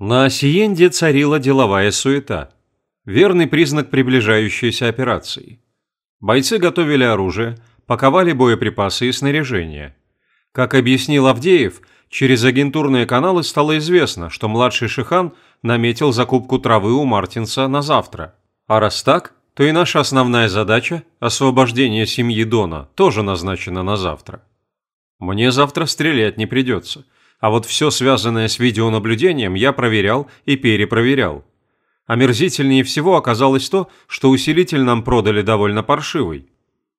На Осиенде царила деловая суета. Верный признак приближающейся операции. Бойцы готовили оружие, паковали боеприпасы и снаряжение. Как объяснил Авдеев, через агентурные каналы стало известно, что младший Шихан наметил закупку травы у Мартинса на завтра. А раз так, то и наша основная задача – освобождение семьи Дона – тоже назначена на завтра. Мне завтра стрелять не придется, а вот все связанное с видеонаблюдением я проверял и перепроверял. Омерзительнее всего оказалось то, что усилитель нам продали довольно паршивый.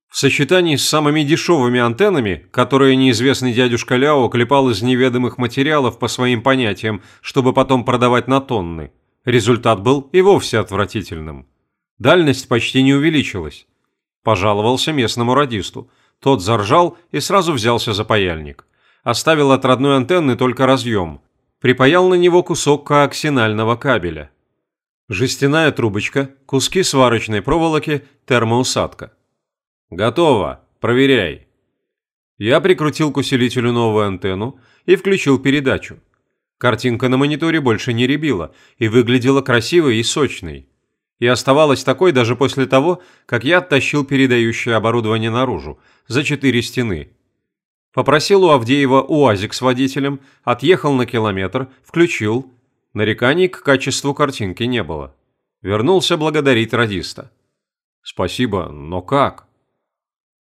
В сочетании с самыми дешевыми антеннами, которые неизвестный дядюшка Ляо клепал из неведомых материалов по своим понятиям, чтобы потом продавать на тонны, результат был и вовсе отвратительным. Дальность почти не увеличилась. Пожаловался местному радисту. Тот заржал и сразу взялся за паяльник. Оставил от родной антенны только разъем. Припаял на него кусок коаксинального кабеля. Жестяная трубочка, куски сварочной проволоки, термоусадка. «Готово. Проверяй». Я прикрутил к усилителю новую антенну и включил передачу. Картинка на мониторе больше не рябила и выглядела красивой и сочной. И оставалась такой даже после того, как я оттащил передающее оборудование наружу, за четыре стены. Попросил у Авдеева УАЗик с водителем, отъехал на километр, включил, Нареканий к качеству картинки не было. Вернулся благодарить радиста. «Спасибо, но как?»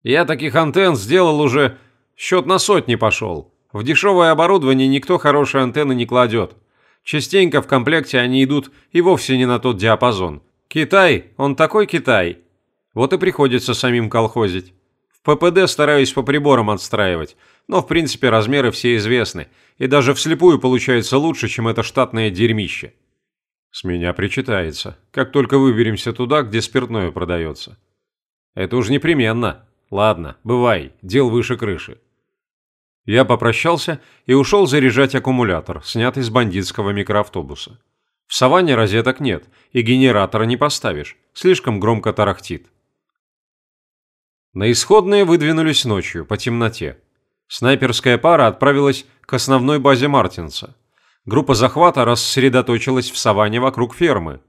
«Я таких антенн сделал уже... Счет на сотни пошел. В дешевое оборудование никто хорошие антенны не кладет. Частенько в комплекте они идут и вовсе не на тот диапазон. Китай, он такой Китай. Вот и приходится самим колхозить. ППД стараюсь по приборам отстраивать, но в принципе размеры все известны, и даже вслепую получается лучше, чем это штатное дерьмище. С меня причитается, как только выберемся туда, где спиртное продается. Это уж непременно. Ладно, бывай, дел выше крыши. Я попрощался и ушел заряжать аккумулятор, снятый с бандитского микроавтобуса. В саванне розеток нет, и генератора не поставишь, слишком громко тарахтит. На исходные выдвинулись ночью, по темноте. Снайперская пара отправилась к основной базе Мартинса. Группа захвата рассредоточилась в саванне вокруг фермы.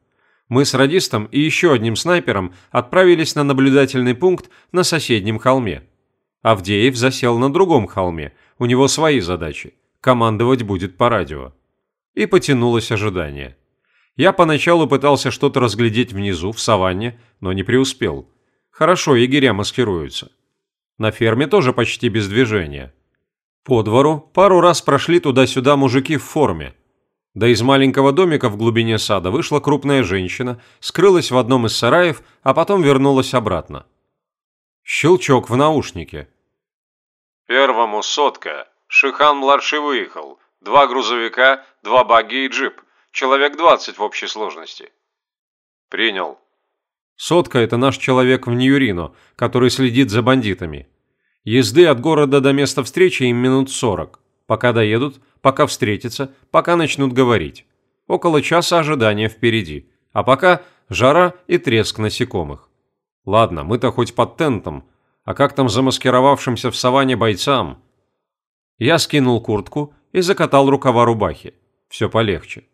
Мы с радистом и еще одним снайпером отправились на наблюдательный пункт на соседнем холме. Авдеев засел на другом холме, у него свои задачи. Командовать будет по радио. И потянулось ожидание. Я поначалу пытался что-то разглядеть внизу, в саванне, но не преуспел. Хорошо егеря маскируются. На ферме тоже почти без движения. По двору пару раз прошли туда-сюда мужики в форме. Да из маленького домика в глубине сада вышла крупная женщина, скрылась в одном из сараев, а потом вернулась обратно. Щелчок в наушнике. «Первому сотка. Шихан-младший выехал. Два грузовика, два багги и джип. Человек двадцать в общей сложности». «Принял». Сотка – это наш человек в Ньюрино, который следит за бандитами. Езды от города до места встречи им минут сорок. Пока доедут, пока встретятся, пока начнут говорить. Около часа ожидания впереди. А пока жара и треск насекомых. Ладно, мы-то хоть под тентом, а как там замаскировавшимся в саванне бойцам? Я скинул куртку и закатал рукава рубахи. Все полегче.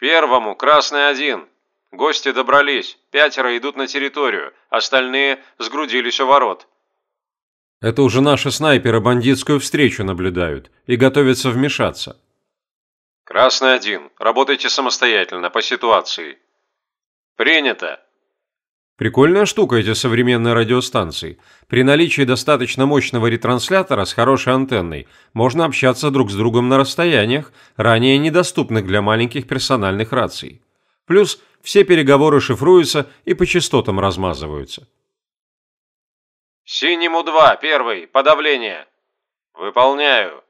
«Первому, красный один», Гости добрались, пятеро идут на территорию, остальные сгрудились у ворот. Это уже наши снайперы бандитскую встречу наблюдают и готовятся вмешаться. Красный один, работайте самостоятельно, по ситуации. Принято. Прикольная штука эти современные радиостанции. При наличии достаточно мощного ретранслятора с хорошей антенной можно общаться друг с другом на расстояниях, ранее недоступных для маленьких персональных раций. Плюс все переговоры шифруются и по частотам размазываются. «Синему два, первый, подавление». «Выполняю».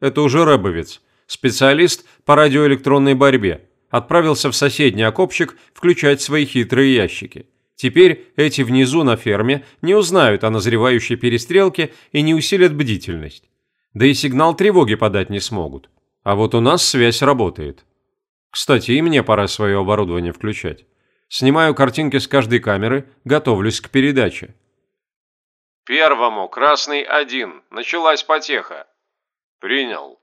Это уже Рэбовец, специалист по радиоэлектронной борьбе. Отправился в соседний окопчик включать свои хитрые ящики. Теперь эти внизу на ферме не узнают о назревающей перестрелке и не усилят бдительность. Да и сигнал тревоги подать не смогут. А вот у нас связь работает. Кстати, и мне пора свое оборудование включать. Снимаю картинки с каждой камеры, готовлюсь к передаче. Первому, красный один, началась потеха. Принял.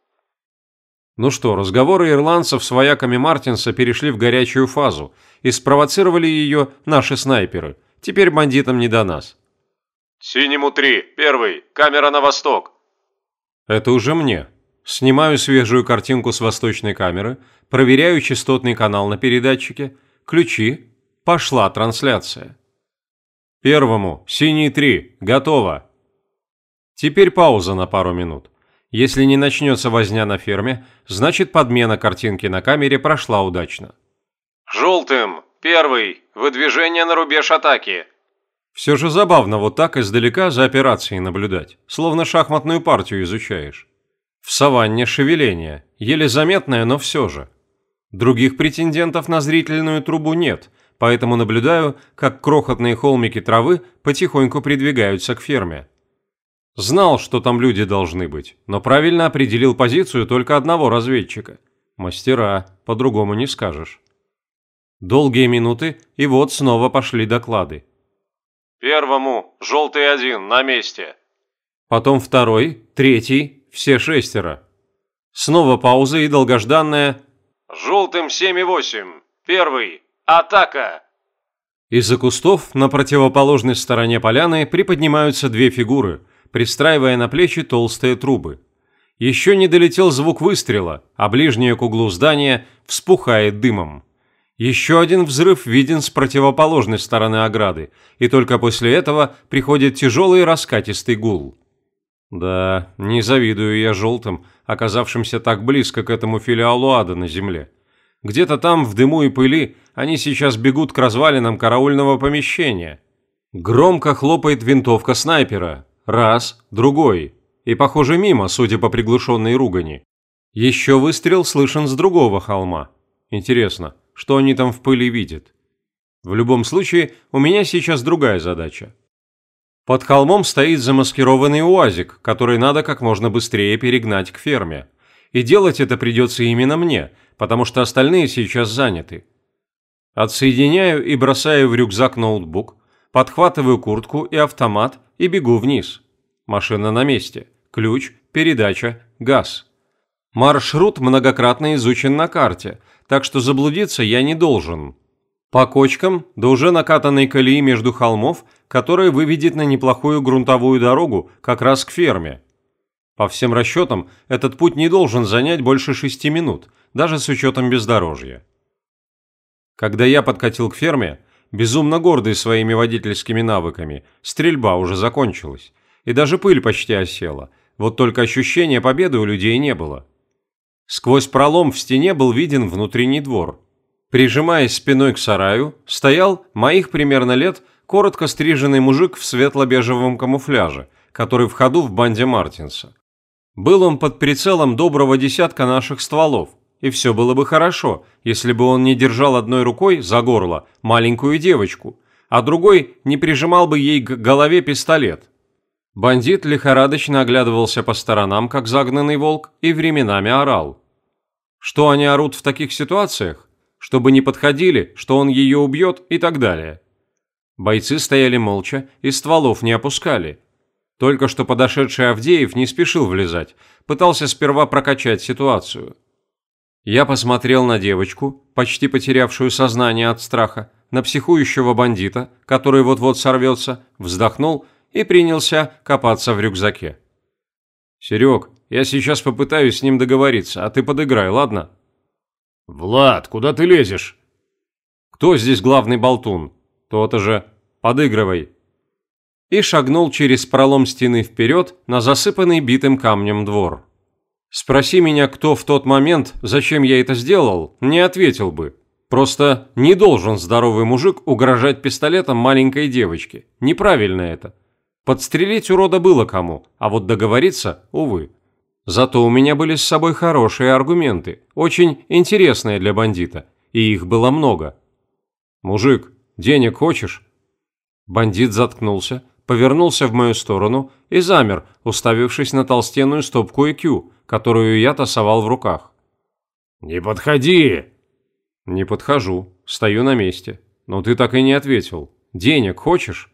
Ну что, разговоры ирландцев с вояками Мартинса перешли в горячую фазу и спровоцировали ее наши снайперы. Теперь бандитам не до нас. «Синему три, первый, камера на восток». Это уже мне. Снимаю свежую картинку с восточной камеры, проверяю частотный канал на передатчике, ключи, пошла трансляция. Первому, синий 3, готово. Теперь пауза на пару минут. Если не начнется возня на ферме, значит подмена картинки на камере прошла удачно. «Желтым, первый, выдвижение на рубеж атаки». Все же забавно вот так издалека за операцией наблюдать, словно шахматную партию изучаешь. В саванне шевеление, еле заметное, но все же. Других претендентов на зрительную трубу нет, поэтому наблюдаю, как крохотные холмики травы потихоньку придвигаются к ферме. Знал, что там люди должны быть, но правильно определил позицию только одного разведчика. Мастера, по-другому не скажешь. Долгие минуты, и вот снова пошли доклады. «Первому, желтый один, на месте». Потом второй, третий, все шестеро. Снова пауза и долгожданная «Желтым семь и восемь, первый, атака!» Из-за кустов на противоположной стороне поляны приподнимаются две фигуры, пристраивая на плечи толстые трубы. Еще не долетел звук выстрела, а ближнее к углу здания вспухает дымом. Еще один взрыв виден с противоположной стороны ограды, и только после этого приходит тяжелый раскатистый гул. Да, не завидую я желтым, оказавшимся так близко к этому филиалу ада на земле. Где-то там, в дыму и пыли, они сейчас бегут к развалинам караульного помещения. Громко хлопает винтовка снайпера. Раз, другой. И, похоже, мимо, судя по приглушенной ругани. Еще выстрел слышен с другого холма. Интересно, что они там в пыли видят? В любом случае, у меня сейчас другая задача. Под холмом стоит замаскированный уазик, который надо как можно быстрее перегнать к ферме. И делать это придется именно мне, потому что остальные сейчас заняты. Отсоединяю и бросаю в рюкзак ноутбук, подхватываю куртку и автомат и бегу вниз. Машина на месте. Ключ, передача, газ. Маршрут многократно изучен на карте, так что заблудиться я не должен. По кочкам, да уже накатанной колеи между холмов, которая выведет на неплохую грунтовую дорогу как раз к ферме. По всем расчетам, этот путь не должен занять больше шести минут, даже с учетом бездорожья. Когда я подкатил к ферме, безумно гордый своими водительскими навыками, стрельба уже закончилась, и даже пыль почти осела, вот только ощущения победы у людей не было. Сквозь пролом в стене был виден внутренний двор. Прижимаясь спиной к сараю, стоял моих примерно лет коротко стриженный мужик в светло-бежевом камуфляже, который в ходу в банде Мартинса. Был он под прицелом доброго десятка наших стволов, и все было бы хорошо, если бы он не держал одной рукой за горло маленькую девочку, а другой не прижимал бы ей к голове пистолет. Бандит лихорадочно оглядывался по сторонам, как загнанный волк, и временами орал. Что они орут в таких ситуациях? Чтобы не подходили, что он ее убьет и так далее. Бойцы стояли молча и стволов не опускали. Только что подошедший Авдеев не спешил влезать, пытался сперва прокачать ситуацию. Я посмотрел на девочку, почти потерявшую сознание от страха, на психующего бандита, который вот-вот сорвется, вздохнул и принялся копаться в рюкзаке. «Серег, я сейчас попытаюсь с ним договориться, а ты подыграй, ладно?» «Влад, куда ты лезешь?» «Кто здесь главный болтун?» «То-то же. Подыгрывай». И шагнул через пролом стены вперед на засыпанный битым камнем двор. Спроси меня, кто в тот момент, зачем я это сделал, не ответил бы. Просто не должен здоровый мужик угрожать пистолетом маленькой девочке. Неправильно это. Подстрелить урода было кому, а вот договориться, увы. Зато у меня были с собой хорошие аргументы, очень интересные для бандита, и их было много. «Мужик, денег хочешь?» Бандит заткнулся, повернулся в мою сторону и замер, уставившись на толстенную стопку IQ, которую я тасовал в руках. «Не подходи!» «Не подхожу. Стою на месте. Но ты так и не ответил. Денег хочешь?»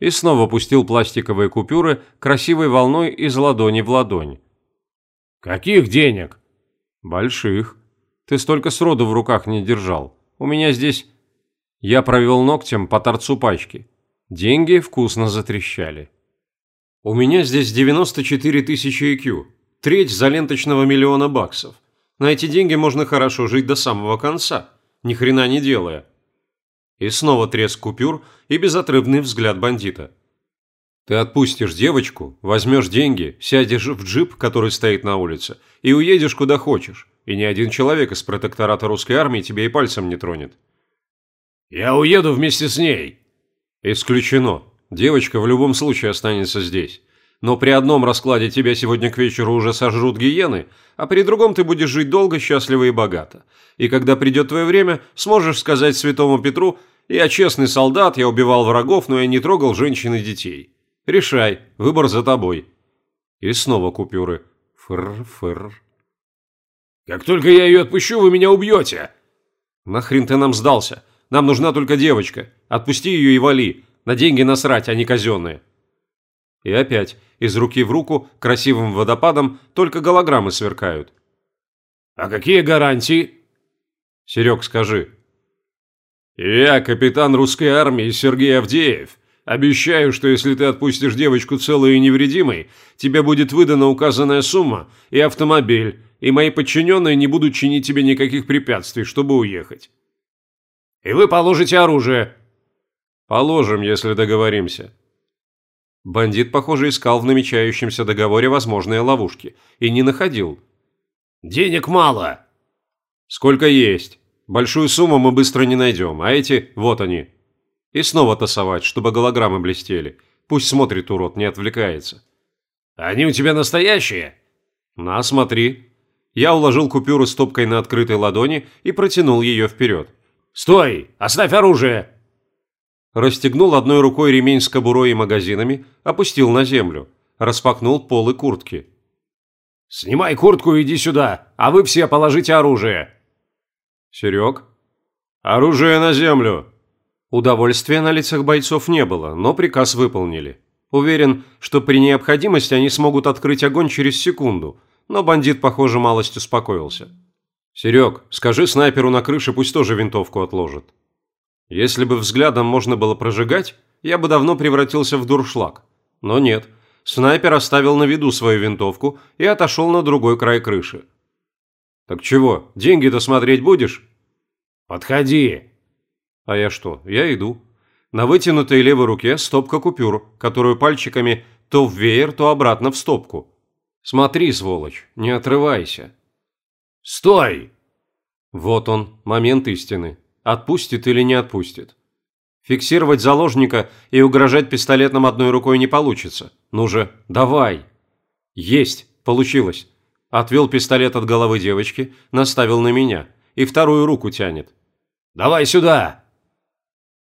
И снова пустил пластиковые купюры красивой волной из ладони в ладонь. «Каких денег?» Больших. Ты столько сроду в руках не держал. У меня здесь... Я провел ногтем по торцу пачки. Деньги вкусно затрещали. У меня здесь 94 тысячи IQ. Треть за ленточного миллиона баксов. На эти деньги можно хорошо жить до самого конца, ни хрена не делая. И снова треск купюр и безотрывный взгляд бандита. Ты отпустишь девочку, возьмешь деньги, сядешь в джип, который стоит на улице, и уедешь куда хочешь, и ни один человек из протектората русской армии тебя и пальцем не тронет. Я уеду вместе с ней. Исключено. Девочка в любом случае останется здесь. Но при одном раскладе тебя сегодня к вечеру уже сожрут гиены, а при другом ты будешь жить долго, счастливо и богато. И когда придет твое время, сможешь сказать святому Петру «Я честный солдат, я убивал врагов, но я не трогал женщин и детей». Решай, выбор за тобой. И снова купюры. Фыр-фыр. Как только я ее отпущу, вы меня убьете. Нахрен ты нам сдался? Нам нужна только девочка. Отпусти ее и вали. На деньги насрать, а не казенные. И опять, из руки в руку, красивым водопадом, только голограммы сверкают. А какие гарантии? Серег, скажи. Я капитан русской армии Сергей Авдеев. Обещаю, что если ты отпустишь девочку целой и невредимой, тебе будет выдана указанная сумма и автомобиль, и мои подчиненные не будут чинить тебе никаких препятствий, чтобы уехать. И вы положите оружие. Положим, если договоримся. Бандит, похоже, искал в намечающемся договоре возможные ловушки и не находил. Денег мало. Сколько есть. Большую сумму мы быстро не найдем, а эти, вот они. И снова тасовать, чтобы голограммы блестели. Пусть смотрит урод, не отвлекается. Они у тебя настоящие? На, смотри. Я уложил купюру стопкой на открытой ладони и протянул ее вперед. Стой! Оставь оружие! Расстегнул одной рукой ремень с кобурой и магазинами, опустил на землю. Распахнул полы куртки. «Снимай куртку и иди сюда, а вы все положите оружие!» «Серег?» «Оружие на землю!» Удовольствия на лицах бойцов не было, но приказ выполнили. Уверен, что при необходимости они смогут открыть огонь через секунду, но бандит, похоже, малость успокоился. «Серег, скажи снайперу на крыше, пусть тоже винтовку отложит». Если бы взглядом можно было прожигать, я бы давно превратился в дуршлаг. Но нет, снайпер оставил на виду свою винтовку и отошел на другой край крыши. «Так чего, деньги-то смотреть будешь?» «Подходи!» А я что? Я иду. На вытянутой левой руке стопка купюр, которую пальчиками то в веер, то обратно в стопку. Смотри, сволочь, не отрывайся. Стой! Вот он, момент истины. Отпустит или не отпустит. Фиксировать заложника и угрожать пистолетом одной рукой не получится. Ну же, давай. Есть, получилось. Отвел пистолет от головы девочки, наставил на меня. И вторую руку тянет. «Давай сюда!»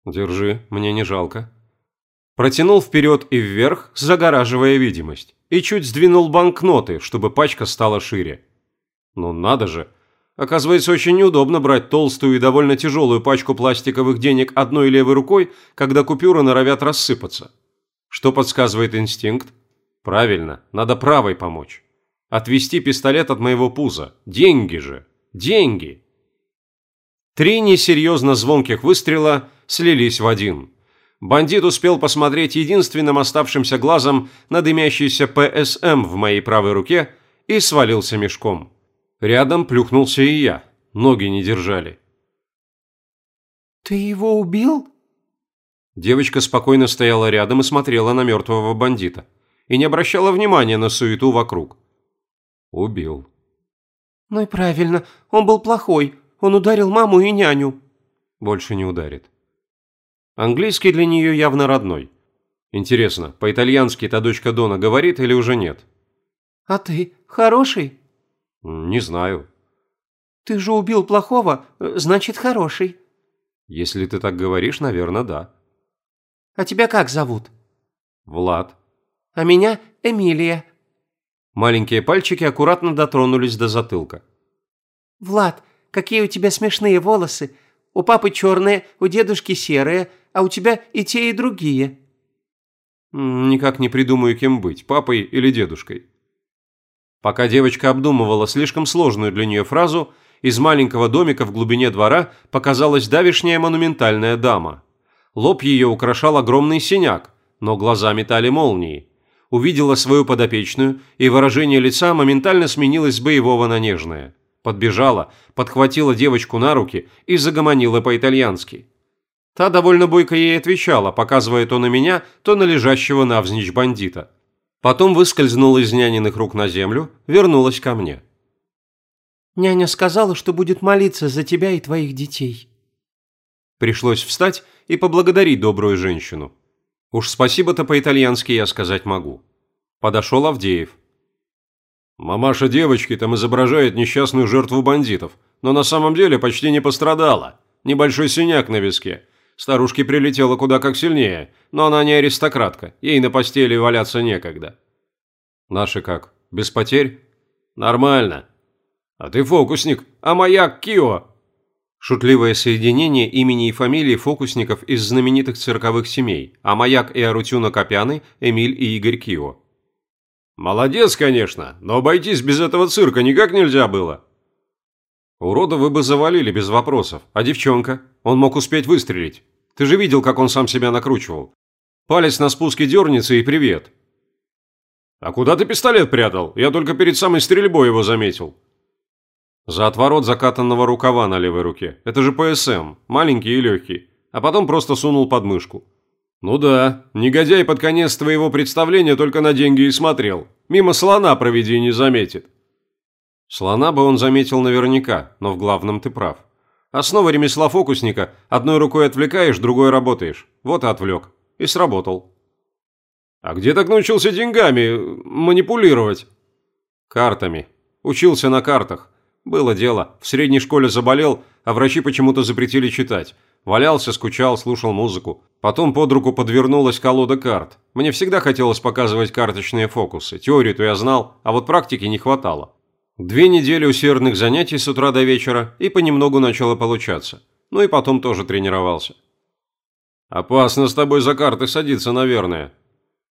«Держи, мне не жалко». Протянул вперед и вверх, загораживая видимость, и чуть сдвинул банкноты, чтобы пачка стала шире. Ну надо же, Оказывается, очень неудобно брать толстую и довольно тяжелую пачку пластиковых денег одной левой рукой, когда купюры норовят рассыпаться. Что подсказывает инстинкт? Правильно, надо правой помочь. Отвести пистолет от моего пуза. Деньги же. Деньги. Три несерьезно звонких выстрела слились в один. Бандит успел посмотреть единственным оставшимся глазом на дымящийся ПСМ в моей правой руке и свалился мешком. Рядом плюхнулся и я. Ноги не держали. «Ты его убил?» Девочка спокойно стояла рядом и смотрела на мертвого бандита. И не обращала внимания на суету вокруг. Убил. «Ну и правильно. Он был плохой. Он ударил маму и няню». Больше не ударит. Английский для нее явно родной. Интересно, по-итальянски та дочка Дона говорит или уже нет? «А ты хороший?» Не знаю. Ты же убил плохого, значит, хороший. Если ты так говоришь, наверное, да. А тебя как зовут? Влад. А меня Эмилия. Маленькие пальчики аккуратно дотронулись до затылка. Влад, какие у тебя смешные волосы. У папы черные, у дедушки серые, а у тебя и те, и другие. Никак не придумаю, кем быть, папой или дедушкой. Пока девочка обдумывала слишком сложную для нее фразу, из маленького домика в глубине двора показалась давишняя монументальная дама. Лоб ее украшал огромный синяк, но глаза метали молнии. Увидела свою подопечную, и выражение лица моментально сменилось с боевого на нежное. Подбежала, подхватила девочку на руки и загомонила по-итальянски. Та довольно бойко ей отвечала, показывая то на меня, то на лежащего навзничь бандита. Потом выскользнула из няниных рук на землю, вернулась ко мне. «Няня сказала, что будет молиться за тебя и твоих детей». Пришлось встать и поблагодарить добрую женщину. Уж спасибо-то по-итальянски я сказать могу. Подошел Авдеев. Мамаша девочки там изображает несчастную жертву бандитов, но на самом деле почти не пострадала. Небольшой синяк на виске. Старушке прилетело куда как сильнее, но она не аристократка, ей на постели валяться некогда. Наши как, без потерь? Нормально. А ты фокусник, а маяк Кио? Шутливое соединение имени и фамилии фокусников из знаменитых цирковых семей, а маяк и Арутюна Копяны, Эмиль и Игорь Кио. Молодец, конечно, но обойтись без этого цирка никак нельзя было. Урода вы бы завалили без вопросов, а девчонка? Он мог успеть выстрелить. Ты же видел, как он сам себя накручивал. Палец на спуске дернется и привет. А куда ты пистолет прятал? Я только перед самой стрельбой его заметил. За отворот закатанного рукава на левой руке. Это же ПСМ, маленький и легкий. А потом просто сунул под мышку. Ну да, негодяй под конец твоего представления только на деньги и смотрел. Мимо слона проведи не заметит. Слона бы он заметил наверняка, но в главном ты прав. Основа ремесла фокусника – одной рукой отвлекаешь, другой работаешь. Вот и отвлек. И сработал. А где так научился деньгами манипулировать? Картами. Учился на картах. Было дело. В средней школе заболел, а врачи почему-то запретили читать. Валялся, скучал, слушал музыку. Потом под руку подвернулась колода карт. Мне всегда хотелось показывать карточные фокусы. Теорию-то я знал, а вот практики не хватало. Две недели усердных занятий с утра до вечера, и понемногу начало получаться. Ну и потом тоже тренировался. «Опасно с тобой за карты садиться, наверное».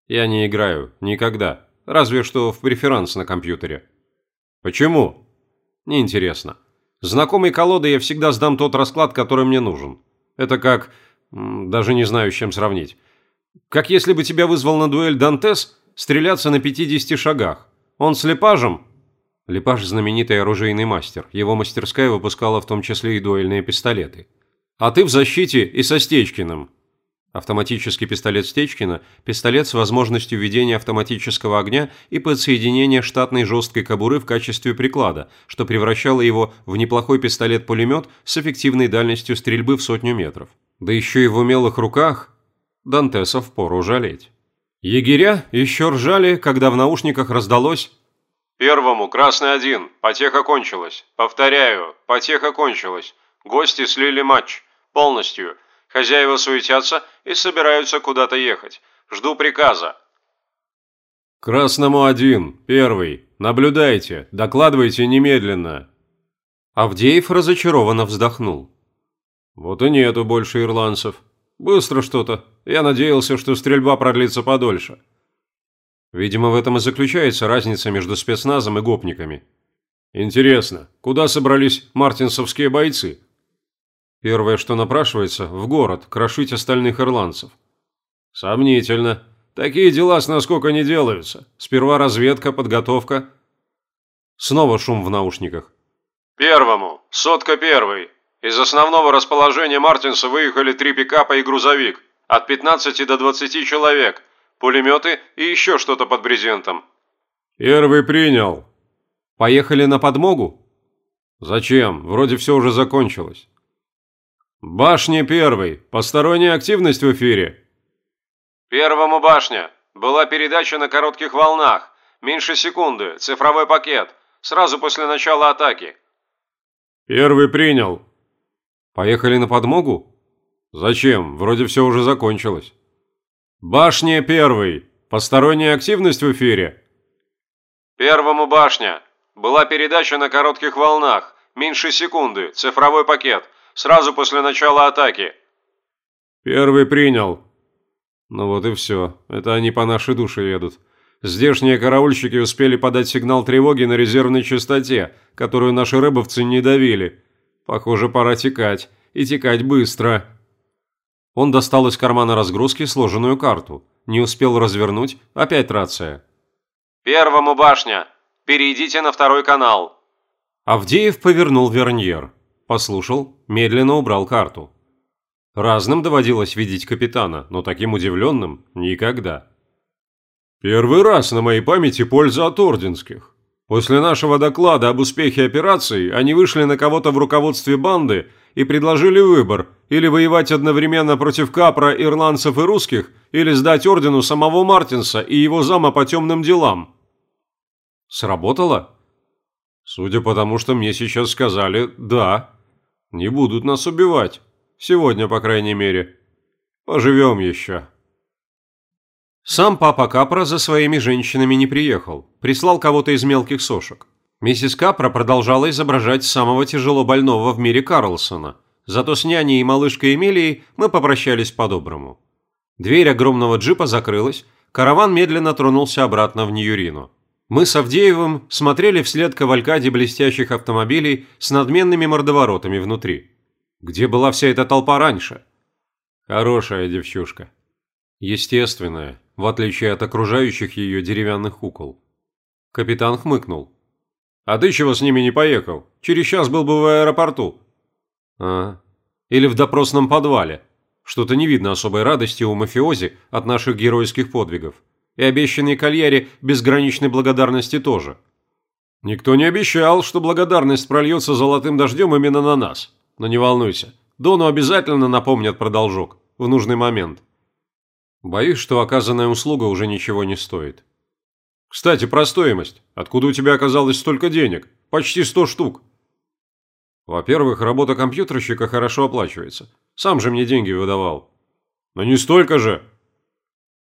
«Я не играю. Никогда. Разве что в преферанс на компьютере». «Почему?» Неинтересно. Знакомой колоды я всегда сдам тот расклад, который мне нужен. Это как... Даже не знаю, с чем сравнить. Как если бы тебя вызвал на дуэль Дантес стреляться на 50 шагах. Он с Лепаж – знаменитый оружейный мастер. Его мастерская выпускала в том числе и дуэльные пистолеты. А ты в защите и со Стечкиным. Автоматический пистолет Стечкина – пистолет с возможностью ведения автоматического огня и подсоединения штатной жесткой кобуры в качестве приклада, что превращало его в неплохой пистолет-пулемет с эффективной дальностью стрельбы в сотню метров. Да еще и в умелых руках Дантеса впору жалеть. Егеря еще ржали, когда в наушниках раздалось «Первому, красный один, потеха кончилась. Повторяю, потеха кончилась. Гости слили матч. Полностью». Хозяева суетятся и собираются куда-то ехать. Жду приказа». «Красному один, первый. Наблюдайте, докладывайте немедленно». Авдеев разочарованно вздохнул. «Вот и нету больше ирландцев. Быстро что-то. Я надеялся, что стрельба продлится подольше». Видимо, в этом и заключается разница между спецназом и гопниками. «Интересно, куда собрались мартинсовские бойцы?» Первое, что напрашивается, в город, крошить остальных ирландцев. Сомнительно. Такие дела с насколько не делаются. Сперва разведка, подготовка. Снова шум в наушниках. Первому. Сотка первый. Из основного расположения Мартинса выехали три пикапа и грузовик. От 15 до 20 человек. Пулеметы и еще что-то под брезентом. Первый принял. Поехали на подмогу? Зачем? Вроде все уже закончилось. «Башня первый. Посторонняя активность в эфире». «Первому башня. Была передача на коротких волнах. Меньше секунды. Цифровой пакет. Сразу после начала атаки». «Первый принял». «Поехали на подмогу?» «Зачем? Вроде все уже закончилось». «Башня первый. Посторонняя активность в эфире». «Первому башня. Была передача на коротких волнах. Меньше секунды. Цифровой пакет. Сразу после начала атаки». «Первый принял». Ну вот и все. Это они по нашей душе едут. Здешние караульщики успели подать сигнал тревоги на резервной частоте, которую наши рыбовцы не давили. Похоже, пора текать. И текать быстро. Он достал из кармана разгрузки сложенную карту. Не успел развернуть, опять рация. «Первому башня! Перейдите на второй канал!» Авдеев повернул верньер. Послушал, медленно убрал карту. Разным доводилось видеть капитана, но таким удивленным – никогда. Первый раз на моей памяти польза от орденских. После нашего доклада об успехе операции они вышли на кого-то в руководстве банды и предложили выбор – или воевать одновременно против Капра, ирландцев и русских, или сдать ордену самого Мартинса и его зама по темным делам. Сработало? Судя по тому, что мне сейчас сказали, да. Не будут нас убивать. Сегодня, по крайней мере. Поживем еще. Сам папа Капра за своими женщинами не приехал, прислал кого-то из мелких сошек. Миссис Капра продолжала изображать самого тяжело больного в мире Карлсона, зато с няней и малышкой Эмилией мы попрощались по-доброму. Дверь огромного джипа закрылась, караван медленно тронулся обратно в Ньюрину. Мы с Авдеевым смотрели вслед кавалькаде блестящих автомобилей с надменными мордоворотами внутри. Где была вся эта толпа раньше? Хорошая девчушка. Естественная, в отличие от окружающих ее деревянных кукол. Капитан хмыкнул. «А ты чего с ними не поехал? Через час был бы в аэропорту». «А, или в допросном подвале. Что-то не видно особой радости у мафиози от наших геройских подвигов. И обещанной кальяре безграничной благодарности тоже». «Никто не обещал, что благодарность прольется золотым дождем именно на нас. Но не волнуйся, Дону обязательно напомнят про должок в нужный момент». Боюсь, что оказанная услуга уже ничего не стоит. Кстати, про стоимость. Откуда у тебя оказалось столько денег? Почти сто штук. Во-первых, работа компьютерщика хорошо оплачивается. Сам же мне деньги выдавал. Но не столько же.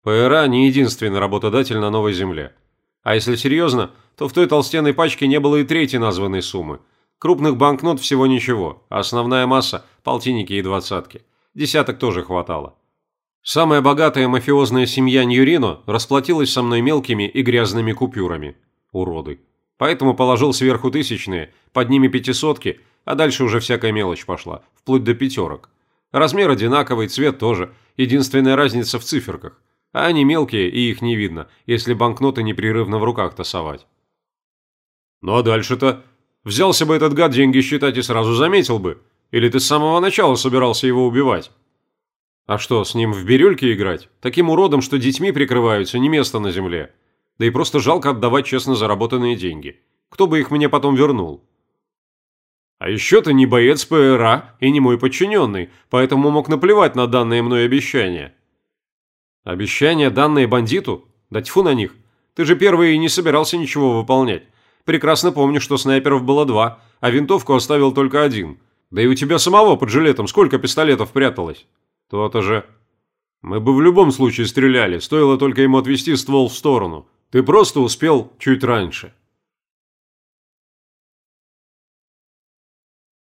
ПРА не единственный работодатель на Новой Земле. А если серьезно, то в той толстенной пачке не было и третьей названной суммы. Крупных банкнот всего ничего, а основная масса – полтинники и двадцатки. Десяток тоже хватало. Самая богатая мафиозная семья Ньюрино расплатилась со мной мелкими и грязными купюрами. Уроды. Поэтому положил сверху тысячные, под ними пятисотки, а дальше уже всякая мелочь пошла, вплоть до пятерок. Размер одинаковый, цвет тоже, единственная разница в циферках. А они мелкие, и их не видно, если банкноты непрерывно в руках тасовать. Ну а дальше-то? Взялся бы этот гад деньги считать и сразу заметил бы. Или ты с самого начала собирался его убивать? А что, с ним в бирюльке играть? Таким уродом, что детьми прикрываются, не место на земле. Да и просто жалко отдавать честно заработанные деньги. Кто бы их мне потом вернул? А еще ты не боец ПРА и не мой подчиненный, поэтому мог наплевать на данные мной обещания. Обещания, данные бандиту? Да тьфу на них. Ты же первый и не собирался ничего выполнять. Прекрасно помню, что снайперов было два, а винтовку оставил только один. Да и у тебя самого под жилетом сколько пистолетов пряталось? То-то же. Мы бы в любом случае стреляли, стоило только ему отвести ствол в сторону. Ты просто успел чуть раньше.